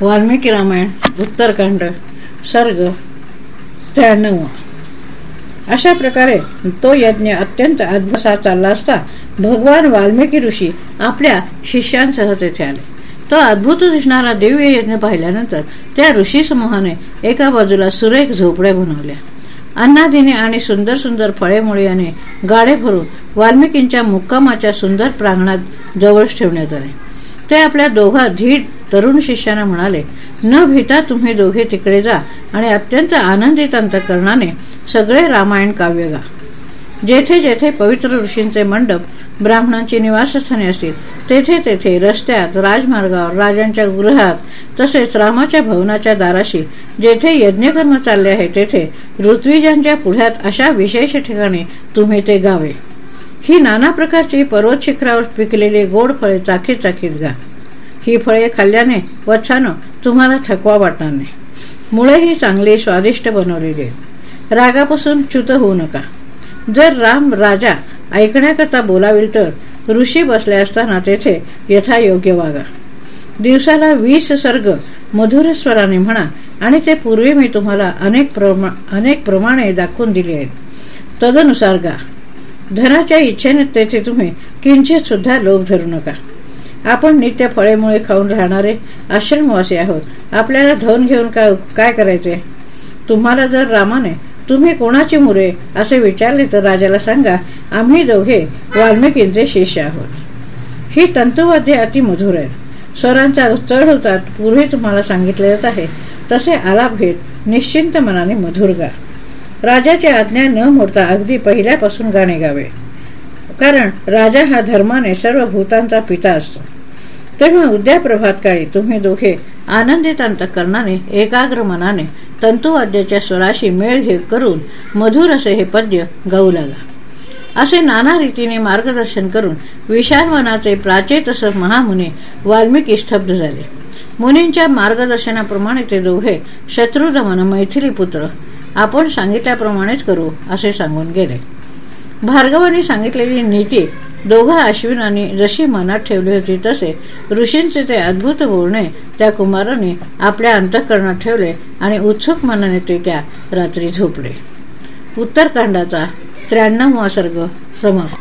वाल्मिकी रामायण उत्तरकांड सर्ग त्र्याण्णव. अशा प्रकारे तो यज्ञ अत्यंत अद्भुसा चालला असता भगवान वाल्मिकी ऋषी आपल्या शिष्यांसह तेथे आले. तो अद्भुत दिसणारा दिव्य यज्ञ पाहिल्यानंतर त्या ऋषी समूहाने एका बाजूला सुरेख झोपड्या बनवल्या. अन्नादिने आणि सुंदर सुंदर फळेमुळे याने गाडे भरून वाल्मिकींच्या मुक्कामाच्या सुंदर प्रांगणात जवळच ठेवण्यात आले. ते आपल्या दोघा धीट तरुण शिष्यांना म्हणाले न भीता तुम्ही दोघे तिकडे जा आणि अत्यंत आनंदित अंतकरणाने सगळे रामायण काव्य गा. जेथे जेथे पवित्र ऋषींचे मंडप ब्राह्मणांची निवासस्थाने असतील तेथे तेथे रस्त्यात राजमार्गावर राजांच्या गृहात तसेच रामाच्या भवनाच्या दाराशी जेथे यज्ञकर्म चालले आहे तेथे ऋत्विजांच्या पुढ्यात अशा विशेष ठिकाणी तुम्ही ते गावे. ही नाना प्रकारची पर्वत शिखरावर पिकलेली गोड फळे चाखीत चाखीत गा. ही फळे खाल्ल्याने व छान तुम्हाला थकवा वाटणार नाही. मुळे ही चांगली स्वादिष्ट बनवलेली आहेत. रागापासून च्युत होऊ नका. जर राम राजा ऐकण्याकरता बोलावेल तर ऋषी बसले असताना तेथे यथायोग्य वागा. दिवसाला वीस सर्ग मधुर स्वराने म्हणा आणि ते पूर्वी मी तुम्हाला अनेक प्रमा, अनेक प्रमाणे दाखवून दिले आहेत. तदनुसार गा. धनाच्या इच्छेने तेथे तुम्ही किंचित सुद्धा लोभ धरू नका. आपण नित्य फळेमुळे खाऊन राहणारे आश्रमवासी आहोत. आपल्याला धन घेऊन काय करायचे? तुम्हाला जर रामाने तुम्ही कोणाची मुरे असे विचारले तर राजाला सांगा आम्ही दोघे वाल्मिकींचे शिष्य आहोत. ही तंतुवाद्य अति मधुर आहेत स्वरांचा चढ होतात पूर्वी तुम्हाला सांगितले जात आहे. तसे आलाप घेत निश्चिंत मनाने मधुर गा राजाची आज्ञा न मोडता अगदी पहिल्यापासून गाणे गावे. कारण राजा हा धर्माने सर्व भूतांचा पिता असतो. तेव्हा उद्या प्रभात काळी तुम्ही दोघे आनंदित अंतकरणाने एकाग्र मनाने तंतुवाद्याच्या स्वराशी मेळ घे करून मधुर असे हे पद्य गाऊ लागा असे नाना रीतीने मार्गदर्शन करून विशाल मनाचे प्राचेतस महामुने वाल्मिकी स्तब्ध झाले. मुनींच्या मार्गदर्शनाप्रमाणे ते दोघे शत्रुदमन मैथिली पुत्र आपण सांगितल्याप्रमाणेच करू असे सांगून गेले. भार्गवाने सांगितलेली नीती दोघा अश्विनाने जशी मनात ठेवली होती तसे ऋषींचे ते अद्भुत बोलणे त्या कुमाराने आपल्या अंतःकरणात ठेवले आणि उत्सुक मनाने ते त्या रात्री झोपले. उत्तरकांडाचा त्र्याण्णव सर्ग समाप्त.